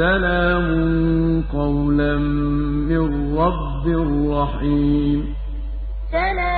سلام قولا من رب رحيم. سلام